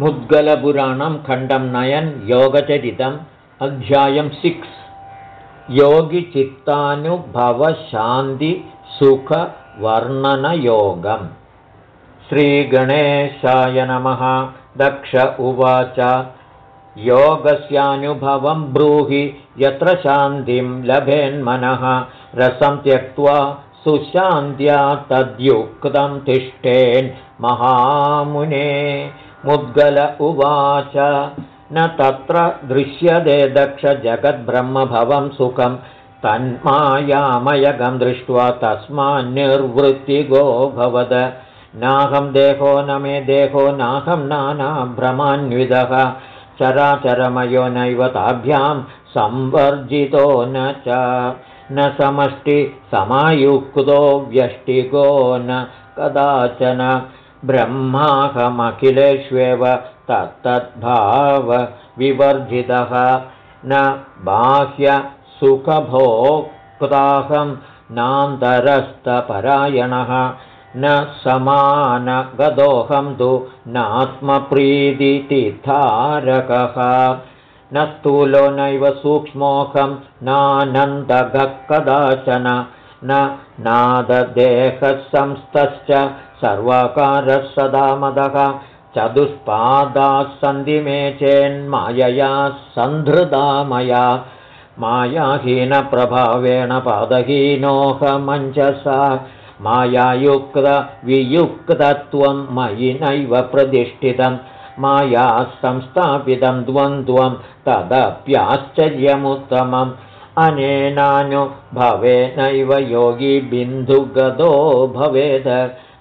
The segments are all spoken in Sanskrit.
मुद्गलपुराणं खण्डं नयन् योगचरितम् अध्यायं सिक्स् योगिचित्तानुभवशान्तिसुखवर्णनयोगम् श्रीगणेशाय नमः। दक्ष उवाच। योगस्यानुभवं ब्रूहि यत्र शान्तिं लभेन्मनः। रसं त्यक्त्वा सुशान्त्या तद्युक्तं तिष्ठेन् महामुने मुद्गल उवाच। न तत्र दृश्यते दक्षजगद्ब्रह्मभवं सुखं। तन्मायामयगं दृष्ट्वा तस्मान्निर्वृत्तिगो भवद। नाहं देहो न मे देहो नाहं नानाभ्रमान्विदः चराचरमयो नैव ताभ्यां संवर्जितो न च। न समष्टि समायुक्तो व्यष्टिको न कदाचन ब्रह्माहमखिलेष्वेव तत्तद्भावविवर्जितः न बाह्यसुखभोक्ताहं नान्तरस्तपरायणः न समानगदोऽहं तु नात्मप्रीतितिथारकः न स्थूलो नैव सूक्ष्मोऽहं नानन्दगः कदाचन न नाददेहसंस्तश्च सर्वकारः सदा मदः। चतुष्पादाः सन्धि मे चेन्मायया सन्धृता मया। मायाहीनप्रभावेण पादहीनोऽहमञ्जसा मायायुक्तवियुक्तत्वं मयि नैव प्रतिष्ठितं। माया संस्थापितं द्वन्द्वं तदप्याश्चर्यमुत्तमम् अनेनानुभवेनैव योगी बिन्दुगतो भवेत्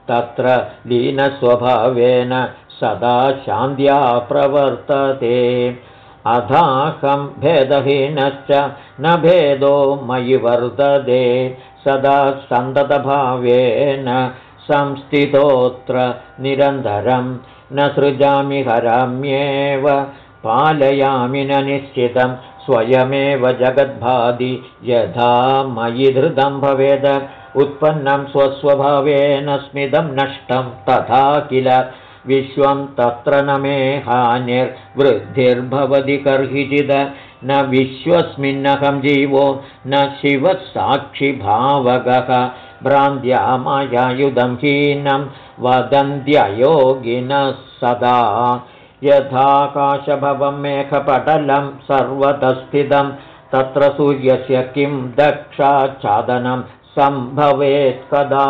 तत्र लीनस्वभावेन सदा शान्त्या प्रवर्तते। अथाहं भेदहीनश्च न भेदो मयि वर्तते सदा सन्ततभावेन संस्थितोऽत्र निरन्तरं न सृजामि हराम्येव। पालयामि न निश्चितं स्वयमेव जगद्भादि यथा मयि धृतं भवेद उत्पन्नं स्वस्वभावेन स्मितं नष्टं तथा किल? विश्वं तत्र न मे हानिर्वृद्धिर्भवति कर्हिचिद। न विश्वस्मिन्नहं जीवो न शिवसाक्षिभावगः। भ्रान्त्या मायायुधं हीनं वदन्त्ययोगिनः सदा यथाकाशभवं मेघपटलं सर्वतस्थितं तत्र सूर्यस्य किं दक्षाच्छादनं सम्भवेत् कदा?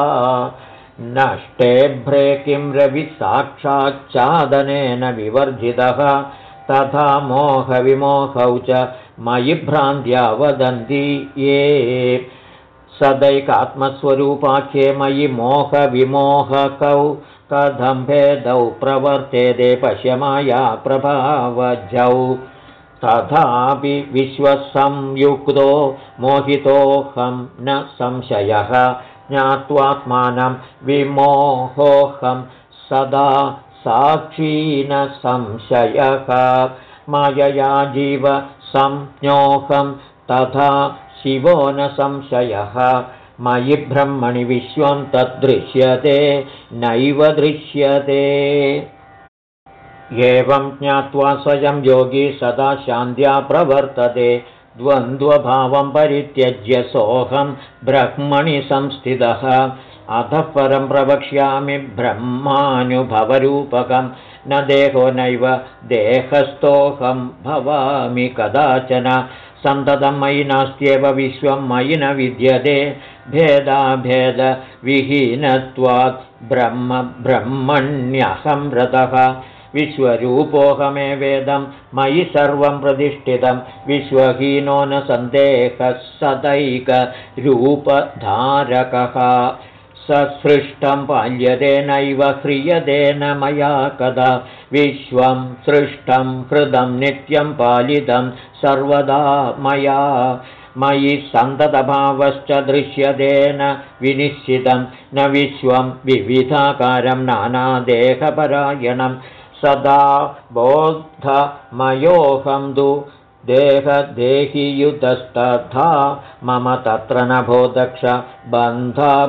नष्टेभ्रे किं रविसाक्षाच्चादनेन विवर्जितः तथा मोहविमोहौ च मयि भ्रान्त्या वदन्ति ये सदैकात्मस्वरूपाख्ये मयि मोहविमोहकौ कथं भेदौ प्रवर्तेते पश्यमाया प्रभावजौ तथापि विश्वसंयुक्तो मोहितोऽहं न संशयः ज्ञात्वात्मानं विमोहोऽहं सदा साक्षीनसंशयः मायया जीव संज्ञोऽहं तथा शिवो न संशयः। मयि ब्रह्मणि विश्वं तद्दृश्यते नैव दृश्यते। एवं ज्ञात्वा स्वयं योगी सदा शान्त्या प्रवर्तते। द्वन्द्वभावं परित्यज्य सोऽहं ब्रह्मणि संस्थितः अतः परं प्रवक्ष्यामि ब्रह्मानुभवरूपकं। न देहो नैव देहस्थोऽहं भवामि कदाचन। सन्ततं मयि नास्त्येव विश्वं मयि न विद्यते। भेदाभेदविहीनत्वात् ब्रह्म ब्रह्मण्यहं रतः। विश्वरूपोऽहमेवेदं मयि सर्वं प्रतिष्ठितं। विश्वहीनो न सन्देहः सदैकरूपधारकः ससृष्टं पाल्यतेनैव ह्रियतेन मया कदा। विश्वं सृष्टं हृदं नित्यं पालितं सर्वदा मया। मयि सन्ततभावश्च दृश्यतेन विनिश्चितं न विश्वं विविधाकारं नानादेहपरायणं। सदा बोद्धमयोऽहं तु देहदेहियुतस्तथा मम तत्र न भो दक्ष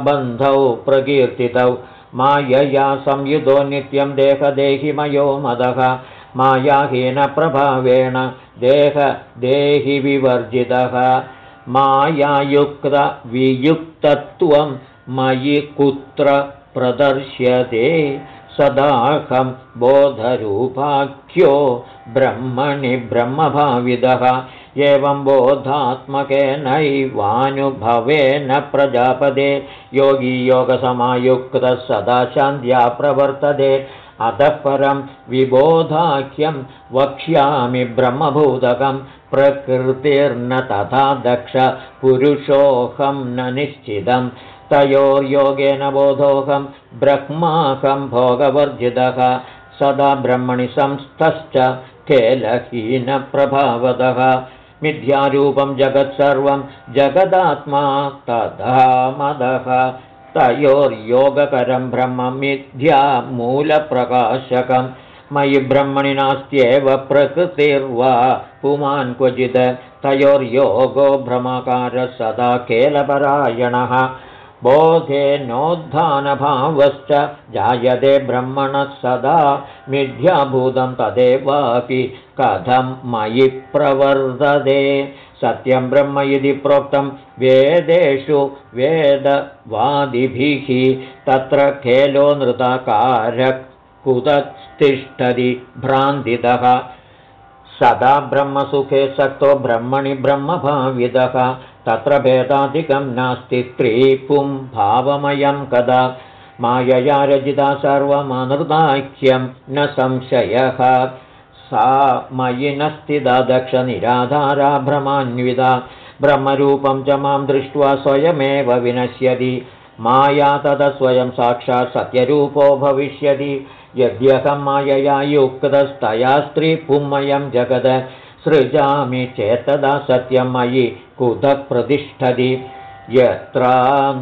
बन्धौ प्रकीर्तितौ। मायया संयुतो नित्यं देहदेहिमयो मदः। मायाहीनप्रभावेण देहदेहिविवर्जितः। मायायुक्तवियुक्तत्वं मयि कुत्र प्रदर्श्यते सदाहं बोधरूपाख्यो ब्रह्मणि ब्रह्मभाविदः। एवं बोधात्मकेनैवानुभवेन प्रजापदे। योगी योगसमायुक्तः सदा शान्त्या प्रवर्तते। अतः परं विबोधाख्यं वक्ष्यामि ब्रह्मभूतकं। प्रकृतिर्न तथा दक्ष। पुरुषोऽहं न निश्चितं तयोर्योगेन बोधोऽहं ब्रह्माकं भोगवर्जितः सदा ब्रह्मणि संस्थश्च केलहीनप्रभावतः मिथ्यारूपं जगत्सर्वं जगदात्मा तथा मदः। तयोर्योगकरं ब्रह्म मिथ्या मूलप्रकाशकं। मयि ब्रह्मणि नास्त्येव प्रकृतिर्वा। पुमान् क्वचित् तयोर्योगो भ्रमकारः सदा केलपरायणः बोधे नोद्धानभावश्च जायते ब्रह्मणः सदा मिथ्याभूतं तदेवापि कथं मयि प्रवर्तते। सत्यं ब्रह्म इति प्रोक्तं वेदेषु वेदवादिभिः। तत्र खेलो नृताकारकुततिष्ठति भ्रान्तितः सदा ब्रह्मसुखे सक्तो ब्रह्मणि ब्रह्मभाविदः तत्र भेदादिकं नास्ति त्रिपुं भावमयं कदा। मायया रचिता सर्वमनृताख्यं न संशयः। सा मयि न स्थिता दक्षनिराधारा भ्रमान्विता। ब्रह्मरूपं च मां दृष्ट्वा स्वयमेव विनश्यति। माया तद स्वयं साक्षात् सत्यरूपो भविष्यति यद्यहं मायया युक्तस्तया स्त्रीपुंमयं जगद सृजामि चेत्तदा सत्यं मयि कुतः प्रतिष्ठति?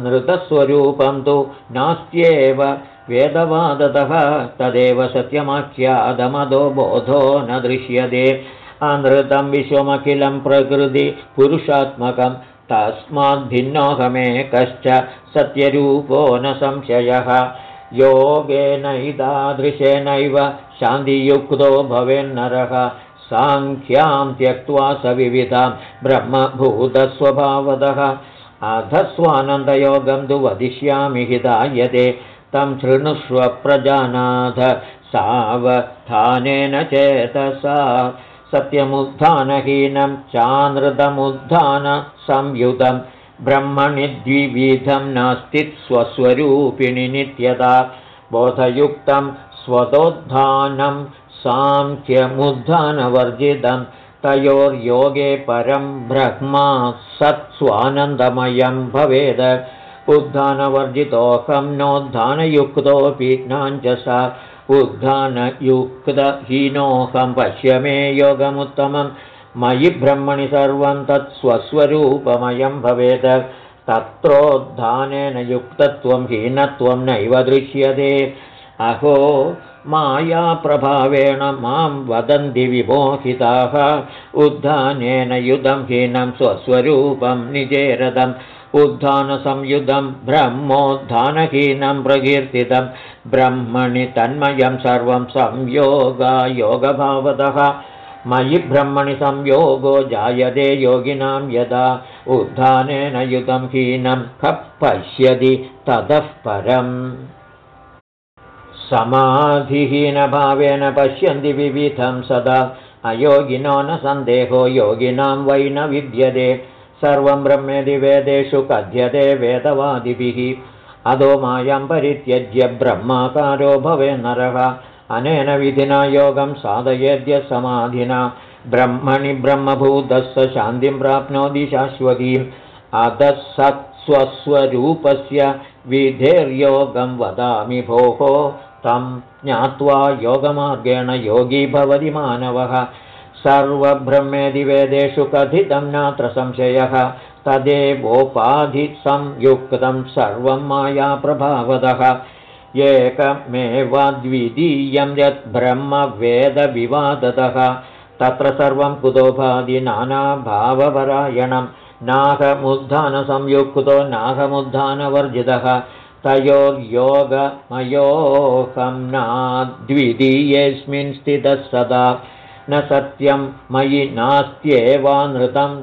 नृतस्वरूपं तु नास्त्येव वेदवादतः तदेव सत्यमाख्यादमदो बोधो न दृश्यते। अनृतं विश्वमखिलं प्रकृति पुरुषात्मकं तस्माद्भिन्नोऽहमेकश्च सत्यरूपो न संशयः योगेनैतादृशेनैव शान्तियुक्तो भवेन्नरः। साङ्ख्यां त्यक्त्वा सविविधां ब्रह्मभूतस्वभावतः अधस्वानन्दयोगं तु वदिष्यामि हितायते तं शृणुष्व प्रजानाथ सावधानेन चेतसा। सत्यमुत्थानहीनं चानृतमुत्थानसंयुतं ब्रह्मणि द्विविधं नास्ति स्वस्वरूपिणि नित्यता बोधयुक्तं स्वतोत्थानं साङ्ख्यमुद्धानवर्जितं तयोर्योगे परं ब्रह्मा सत्स्वानन्दमयं भवेद। उद्धानवर्जितोऽहं नोद्धानयुक्तोऽपि नाञ्जसा उद्धानयुक्तहीनोऽहं पश्य मे योगमुत्तमं मयि ब्रह्मणि सर्वं तत् स्वस्वरूपमयं भवेत्। तत्रोद्धानेन युक्तत्वं हीनत्वं नैव दृश्यते। अहो मायाप्रभावेण मां वदन्ति विमोहिताः। उद्धानेन युधं हीनं स्वस्वरूपं निजेरदम्। उद्धानसंयुधं ब्रह्मोद्धानहीनं प्रकीर्तितं। ब्रह्मणि तन्मयं सर्वं संयोगायोगभावतः मयि ब्रह्मणि संयोगो जायते योगिनां यदा उद्धानेन युधं हीनं कः पश्यति ततः परम्। समाधिहीनभावेन पश्यन्ति विविधं सदा। अयोगिनो न सन्देहो योगिनां वै न विद्यते। सर्वं ब्रह्मेदि वेदेषु कथ्यते वेदवादिभिः। अधो मायां परित्यज्य ब्रह्माकारो भवे नरः अनेन विधिना योगं साधयेद्य समाधिना। ब्रह्मणि ब्रह्मभूतस्य शान्तिं प्राप्नोति शाश्वतीम् अधः सत्स्वस्वरूपस्य विधेर्योगं वदामि भोः। तं ज्ञात्वा योगमार्गेण योगी भवति मानवः। सर्वब्रह्मेदिवेदेषु कथितं नात्र संशयः। तदेवोपाधिसंयुक्तं सर्वं मायाप्रभावतः एकमेवाद्वितीयं यत् ब्रह्मवेदविवादतः तत्र सर्वं कुतोभादि नानाभावपरायणं। नाहमुद्धानसंयुक्तो नाहमुद्धानवर्जितः तयोर्योगमयोऽहं नाद्वितीयेऽस्मिन् स्थितः सदा। न सत्यं मयि नास्त्येवानृतं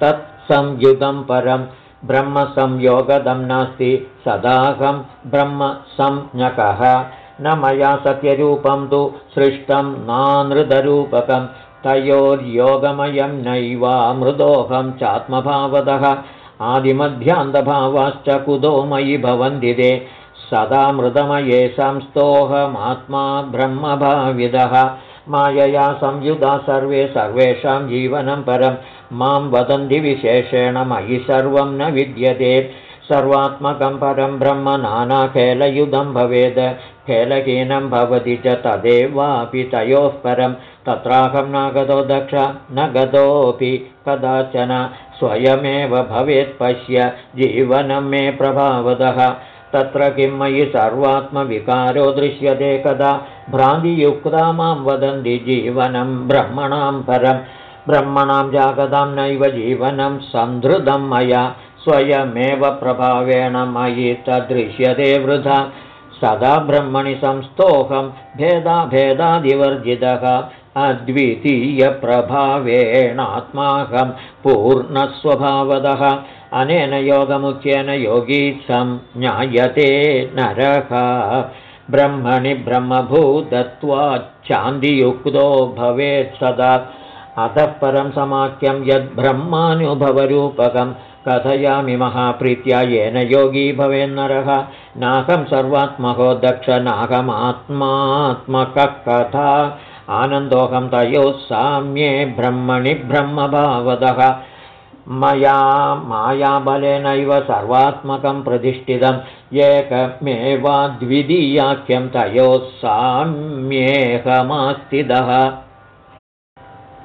तत्संयुतं परं ब्रह्मसंयोगदं नास्ति सदाहं ब्रह्मसंज्ञकः। न मया सत्यरूपं तु सृष्टं नानृतरूपकं तयोर्योगमयं नैवामृदोऽहं चात्मभावतः आदिमध्यान्तभावाश्च कुतो मयि भवन्ति ते सदा मृदमये संस्तोऽहमात्मा ब्रह्मभाविदः। मायया संयुधा सर्वे सर्वेषां जीवनं परं मां वदन्ति विशेषेण मयि सर्वं न विद्यते। सर्वात्मकं परं ब्रह्म नानाखेलयुधं भवेत् खेलहीनं भवति च तदेवापि तयोः परं। तत्राहं न गतो दक्ष न गतोऽपि कदाचन। स्वयमेव भवेत् पश्य जीवनं मे प्रभावदः। तत्र किं मयि सर्वात्मविकारो दृश्यते कदा? भ्रान्तियुक्ता मां वदन्ति जीवनं ब्रह्मणां परं ब्रह्मणां जागतां नैव जीवनं सन्धृतं मया स्वयमेव प्रभावेण मयि तदृश्यते वृथा। सदा ब्रह्मणि संस्तोऽहं भेदाभेदादिवर्जितः अद्वितीयप्रभावेणात्माहं पूर्णस्वभावतः। अनेन योगमुख्येन योगी संज्ञायते नरः। ब्रह्मणि ब्रह्मभूतत्वाच्छान्तियुक्तो भवेत् सदा अतः परं समाख्यं यद्ब्रह्मानुभवरूपकं कथयामि महाप्रीत्या येन योगी भवेन्नरः। नाकं सर्वात्मको दक्ष नाकमात्मात्मकः कथा। आनन्दोऽहं तयोः साम्ये ब्रह्मणि ब्रह्मभावदः। मया मायाबलेनैव सर्वात्मकं प्रतिष्ठितम् एकमेवाद्वितीयाख्यं तयोः साम्येहमास्तिदः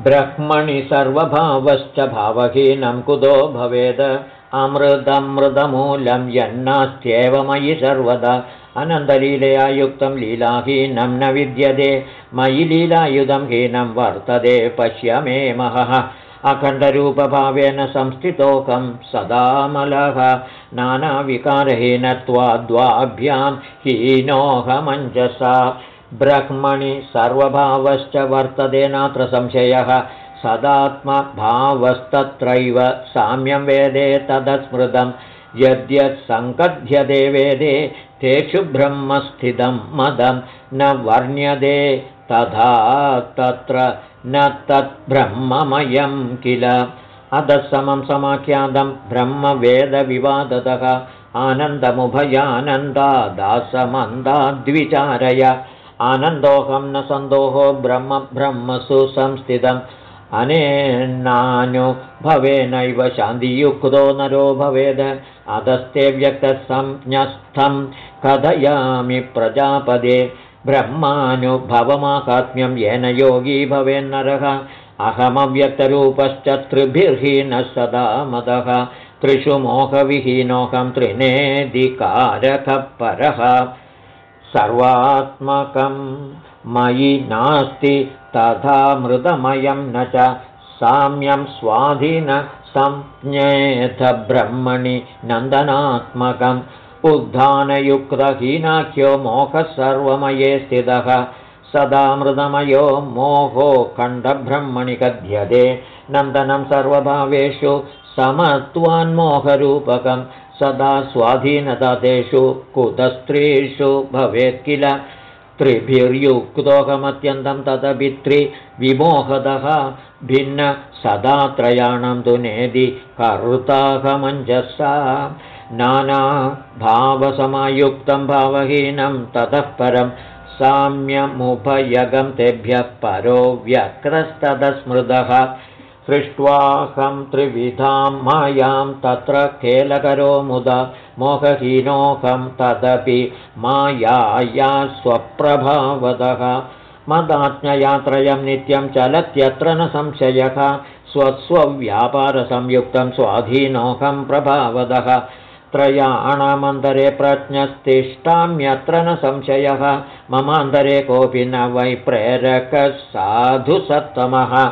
ब्रह्मणि सर्वभावश्च भावहीनं कुतो भवेद। अमृतमृतमूलं यन्नास्त्येव मयि सर्वदा। अनन्तलीलया युक्तं लीलाहीनं न विद्यते। मयि लीलायुधं हीनं वर्तते पश्य मे महः। अखण्डरूपभावेन संस्थितोकं सदामलः। नानाविकारहीनत्वाद्वाभ्यां हीनोऽहमञ्जसा ब्रह्मणि सर्वभावश्च वर्तते नात्र संशयः। सदात्मभावस्तत्रैव साम्यं वेदे तदस्मृतं। यद्यत् सङ्कथ्यते वेदे तेषु ब्रह्मस्थितं मदं न वर्ण्यते। तथा तत्र न तद्ब्रह्ममयं किल। अधः समं समाख्यातं ब्रह्मवेदविवादतः। आनन्दमुभयानन्दादासमन्दाद्विचारय आनन्दोऽहं न सन्दोहो ब्रह्म ब्रह्मसु संस्थितम्। अनेनानुभवेनैव शान्तियुक्तो नरो भवेद। अधस्ते व्यक्तसंज्ञस्थं कथयामि प्रजापदे। ब्रह्मानुभवमाहात्म्यं येन योगी भवेन्नरः। अहमव्यक्तरूपश्च त्रिभिर्हीनः सदा मदः। त्रिषु मोहविहीनोऽहं त्रिनेदिकारकः परः सर्वात्मकं मयि नास्ति तथा मृतमयं न च साम्यं स्वाधीनसंज्ञेथ ब्रह्मणि नन्दनात्मकम्। उद्धानयुक्तहीनाख्यो मोहः सर्वमये स्थितः। सदा मृदमयो मोहो खण्डब्रह्मणि कथ्यते नन्दनं सर्वभावेषु समत्वान्मोहरूपकम् सदा स्वाधीनता तेषु कुतस्त्रीषु भवेत् किल? त्रिभिर्युक्तोऽहमत्यन्तं तदभित्रिविमोहदः भिन्न सदा त्रयाणां तु नेदि कर्ताहमञ्जसा। नानाभावसमायुक्तं भावहीनं ततः परं साम्यमुभयगं तेभ्यः परो व्यक्रस्तदस्मृतः सृष्ट्वाहं त्रिविधां मायां तत्र खेलकरो मुदा मोहहीनोऽहं तदपि मायाया स्वप्रभावतः मदाज्ञयात्रयं नित्यं चलत्यत्र न संशयः। स्वस्वव्यापारसंयुक्तं स्वाधीनोऽहं प्रभावदः। त्रयाणामन्तरे प्रज्ञस्तिष्ठाम्यत्र न संशयः। ममान्तरे कोऽपि न वै प्रेरकः साधुसत्तमः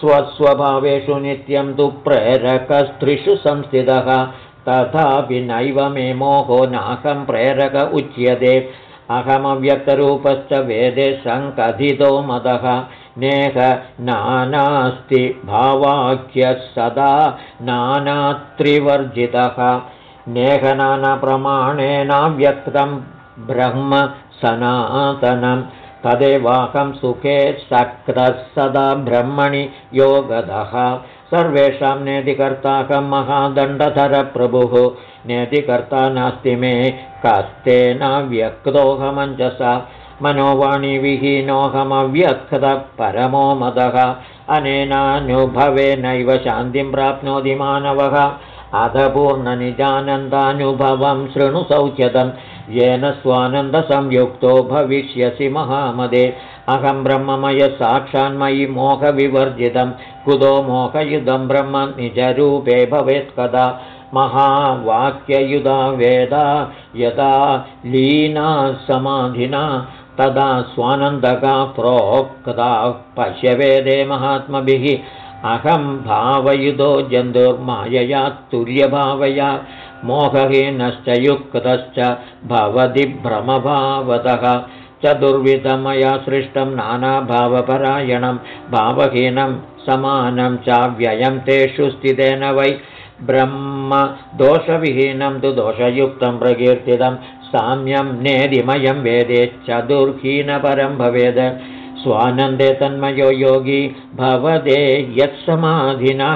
स्वस्वभावेषु नित्यं तु प्रेरकस्त्रिषु संस्थितः। तथापि नैव मे मोहो नाहं प्रेरक उच्यते। अहमव्यक्तरूपश्च वेदे सङ्कथितो मदः। नेह नानास्ति भावाख्यः सदा नानात्रिवर्जितः। नेह नानाप्रमाणेनाव्यक्तं ब्रह्म सनातनं तदेवाहं सुखे सक्तः सदा ब्रह्मणि योगदः सर्वेषां नेतिकर्ताकं महादण्डधरप्रभुः। नेतिकर्ता नास्ति मे कस्तेनाव्यक्तोऽहमञ्जसा मनोवाणीविहीनोऽहमव्यक्तः परमो मदः। अनेनानुभवेनैव शान्तिं प्राप्नोति मानवः अधपूर्णनिजानन्दानुभवं शृणु सौख्यतं येन स्वानन्दसंयुक्तो भविष्यसि महामदे। अहं ब्रह्ममय साक्षान्मयि मोहविवर्जितं। कुतो मोहयुधं ब्रह्म निजरूपे भवेत् कदा? महावाक्ययुधा वेदा यदा लीना समाधिना तदा स्वानन्दका प्रोक्ता पश्यवेदे महात्मभिः अहं भावयुधो जन्तुर्मायया तुल्यभावया मोहहीनश्च युक्तश्च भवति भ्रमभावतः। चतुर्विधमया सृष्टं नानाभावपरायणं भावहीनं समानं चाव्ययं तेषु स्थितेन वै। ब्रह्म दोषविहीनं तु दोषयुक्तं प्रकीर्तितं साम्यं नेदिमयं वेदे चतुर्हीनपरं भवेद् स्वानन्दे तन्मयो योगी भवदे यत्समाधिना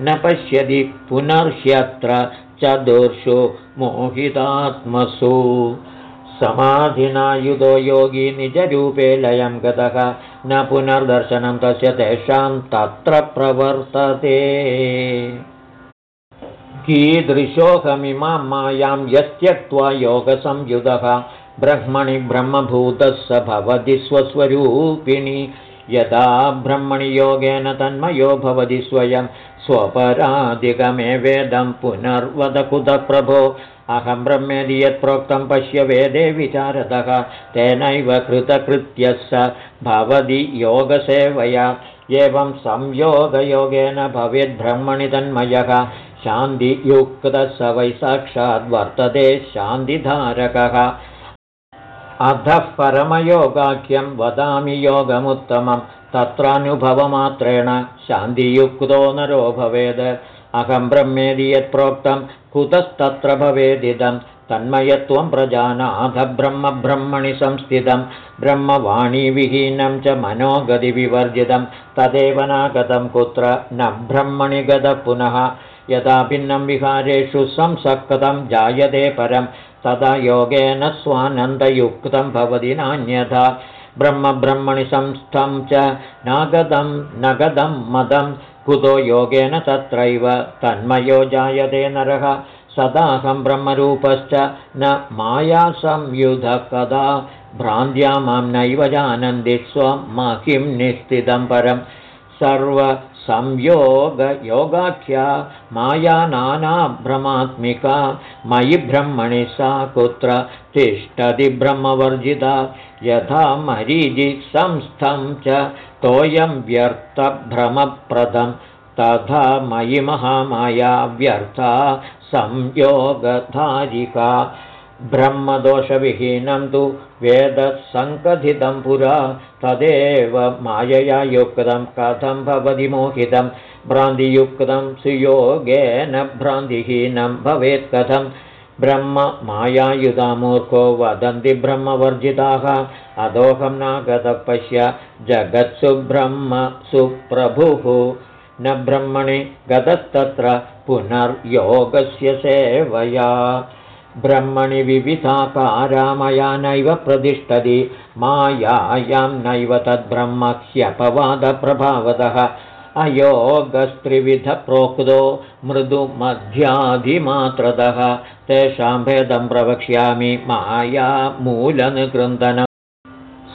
न पश्यति पुनर्ह्यत्र चतुर्षु मोहितात्मसु। समाधिनायुधो योगी निजरूपे लयं गतः न पुनर्दर्शनं तस्य तेषां तत्र प्रवर्तते। कीदृशोऽहमिमां मायां यस्त्यक्त्वा योगसंयुधः ब्रह्मणि ब्रह्मभूतः स भवति स्वस्वरूपिणि। यदा ब्रह्मणि योगेन तन्मयो भवति स्वयं स्वपराधिगमे वेदं पुनर्वदकुतः प्रभो। अहं ब्रह्मेदि यत्प्रोक्तं पश्य वेदे विचारतः तेनैव कृतकृत्यः स भवति योगसेवया। एवं संयोगयोगेन भवेद्ब्रह्मणि तन्मयः। शान्तियुक्तः स वै साक्षाद्वर्तते शान्तिधारकः अधः परमयोगाख्यं वदामि योगमुत्तमं तत्रानुभवमात्रेण शान्तियुक्तो नरो भवेद्। अहं ब्रह्मेदि यत्प्रोक्तं कुतस्तत्र भवेदिदं? तन्मयत्वं ब्रह्मब्रह्मणि संस्थितं। ब्रह्मवाणीविहीनं च मनोगतिविवर्जितं। तदेव नागतं कुत्र? न ब्रह्मणि गतः पुनः यदा भिन्नं विहारेषु संसक्तं जायते परं तदा योगेन स्वानन्दयुक्तं भवति नान्यथा। ब्रह्मब्रह्मणि संस्थं च नागदं नगदं मदं कुतो योगेन तत्रैव। तन्मयो जायते नरः सदाहं ब्रह्मरूपश्च न मायासंयुधः कदा भ्रान्त्या मां नैव जानन्ति स्वं महिं निश्चितं परं सर्व संयोगयोगाख्या माया नानाभ्रमात्मिका मयि ब्रह्मणि सा कुत्र तिष्ठति ब्रह्मवर्जिता यथा मरीजि संस्थं च तोयं व्यर्थभ्रमप्रदं तथा मयि महामाया व्यर्था संयोगधारिका ब्रह्मदोषविहीनं तु वेदसङ्कथितं पुरा तदेव मायया युक्तं कथं भवति मोहितं? भ्रान्तियुक्तं सुयोगेन भ्रान्तिहीनं भवेत् कथं? ब्रह्म मायायुधामूर्खो वदन्ति ब्रह्मवर्जिताः अदोहं नागतः पश्य जगत्सु ब्रह्म सुप्रभुः। न ब्रह्मणि गतस्तत्र पुनर्योगस्य सेवया ब्रह्मणि विविधाकारामया नैव प्रतिष्ठति मायायां नैव तद्ब्रह्म ह्यपवादप्रभावतः अयोगस्त्रिविधप्रोक्तो मृदुमध्याधिमात्रतः तेषां भेदं प्रवक्ष्यामि मायामूलनिकृन्दनम्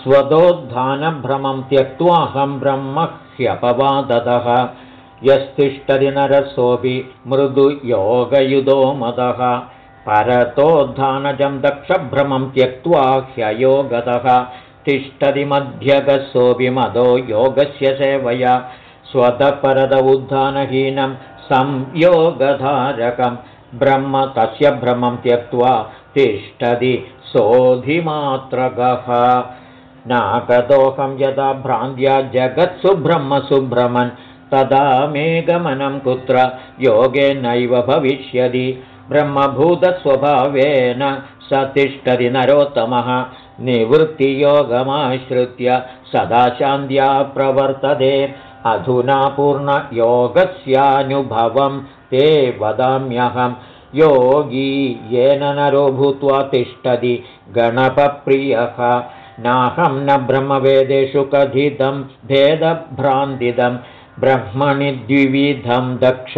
स्वदोद्धानभ्रमं त्यक्त्वाहं ब्रह्म ह्यपवादतः यस्तिष्ठति नरसोऽपि मृदुयोगयुधो मदः परतोद्धानजं दक्षभ्रमं त्यक्त्वा ह्ययो गतः तिष्ठति मध्यगसोऽपि मदो योगस्य सेवया। स्वतः परद उद्धानहीनं संयोगधारकं ब्रह्म तस्य भ्रमं त्यक्त्वा तिष्ठति सोऽधिमात्रगः। नागतोऽहं यदा भ्रान्त्या जगत्सु ब्रह्मसुभ्रमन् तदा मे गमनं कुत्र योगेनैव भविष्यति ब्रह्मभूतस्वभावेन स तिष्ठति नरोत्तमः। निवृत्तियोगमाश्रित्य सदा शान्त्या प्रवर्तते। अधुना पूर्णयोगस्यानुभवं ते वदाम्यहं। योगी येन नरो भूत्वा तिष्ठति गणपप्रियः। नाहं न ब्रह्मवेदेषु कथितं भेदभ्रान्तिदं। ब्रह्मणि द्विविधं दक्ष।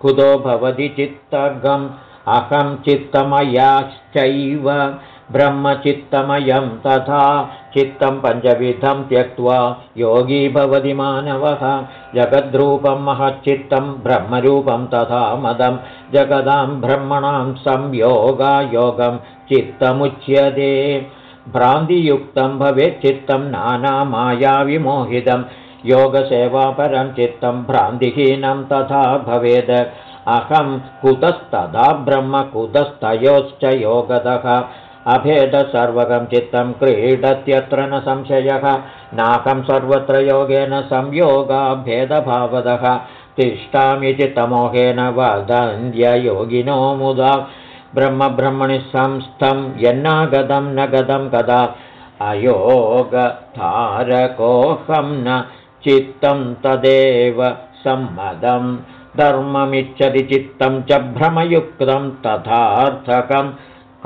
कुतो भवति चित्तगम् अहं चित्तमयाश्चैव ब्रह्मचित्तमयं तथा चित्तं पञ्चविधं त्यक्त्वा योगी भवति मानवः। जगद्रूपं महच्चित्तं ब्रह्मरूपं तथा मदं। जगदां ब्रह्मणां संयोगायोगं चित्तमुच्यते। भ्रान्तियुक्तं भवेत् चित्तं नानामायाविमोहितं। योगसेवापरं चित्तं भ्रान्तिहीनं तथा भवेद् अहं कुतस्तदा ब्रह्म कुतस्तयोश्च योगतः अभेदसर्वगं चित्तं क्रीडत्यत्र न संशयः। नाकं सर्वत्र योगेन संयोगाभेदभावदः। तिष्ठामि चित्तमोहेन वदन्त्ययोगिनो मुदा। ब्रह्मब्रह्मणि संस्थं यन्नागतं न गतं कदा। अयोगतारकोऽहं न चित्तं तदेव सम्मदम् धर्ममिच्छति चित्तं च भ्रमयुक्तं तथार्थकं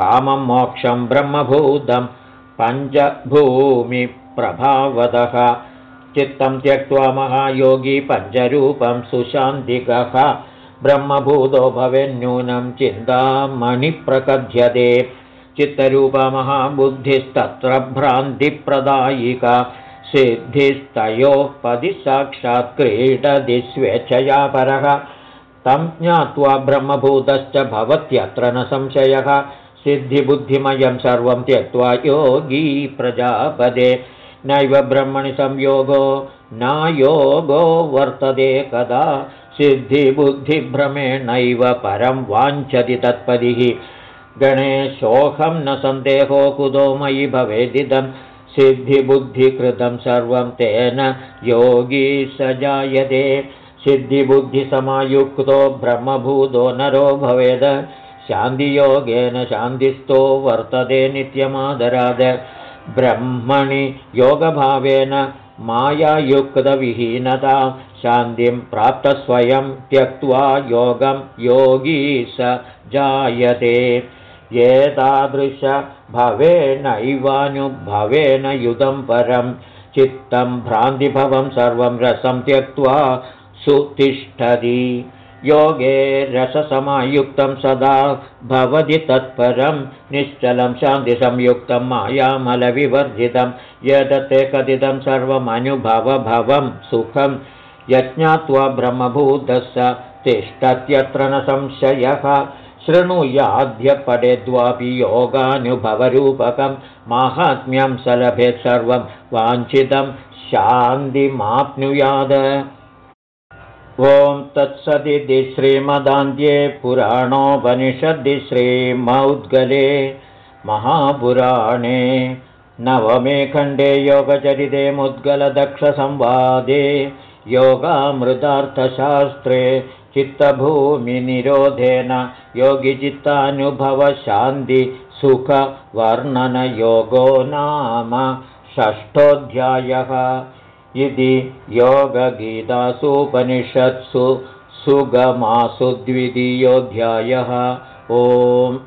कामं मोक्षं ब्रह्मभूतं पञ्चभूमिप्रभावदः चित्तं त्यक्त्वा महायोगी पञ्चरूपं सुशान्तिकः। ब्रह्मभूतो भवेन्नूनं चिन्तामणिप्रकथ्यते। चित्तरूपमहाबुद्धिस्तत्र भ्रान्तिप्रदायिका सिद्धिस्तयोः पदि साक्षात् क्रीडति स्वेच्छया परः। तं ज्ञात्वा ब्रह्मभूतश्च भवत्यत्र न संशयः। सिद्धिबुद्धिमयं सर्वं त्यक्त्वा योगी प्रजापदे। नैव ब्रह्मणि संयोगो नायोगो वर्तते कदा। सिद्धिबुद्धिभ्रमेणैव परं वाञ्छति तत्पदिः। गणेशोऽहं न सन्देहो कुतो मयि भवेदिदम् सिद्धिबुद्धिकृतं सर्वं तेन योगी स जायते। सिद्धिबुद्धिसमयुक्तो ब्रह्मभूतो नरो भवेद। शान्तियोगेन शान्तिस्थो वर्तते नित्यमादराद। ब्रह्मणि योगभावेन मायायुक्तविहीनता। शान्तिं प्राप्तस्वयं त्यक्त्वा योगं योगी स जायते एतादृश भवेनैवानुभवेन युधं परं चित्तं भ्रान्तिभवं सर्वं रसं त्यक्त्वा सुतिष्ठति। योगे रससमायुक्तं सदा भवति तत्परं निश्चलं शान्तिसंयुक्तं मायामलविवर्जितं यदते कथितं सर्वमनुभवभवं सुखं यज्ञात्वा ब्रह्मभूतः तिष्ठत्यत्र न संशयः शृणुयाद्यपडेद्वापि योगानुभवरूपकं माहात्म्यं सलभेत् सर्वं वाञ्छितं शान्तिमाप्नुयाद। ॐ तत्सदिति श्रीमदान्ध्ये पुराणोपनिषद्दि श्रीमौद्गले महापुराणे नवमे खण्डे योगचरिते मुद्गलदक्षसंवादे योगामृतार्थशास्त्रे चित्तभूमिनिरोधेन योगिचित्तानुभवशान्तिसुखवर्णनयोगो नाम षष्ठोऽध्यायः। इति योगगीतासूपनिषत्सु सुगमासु द्वितीयोऽध्यायः। ओम्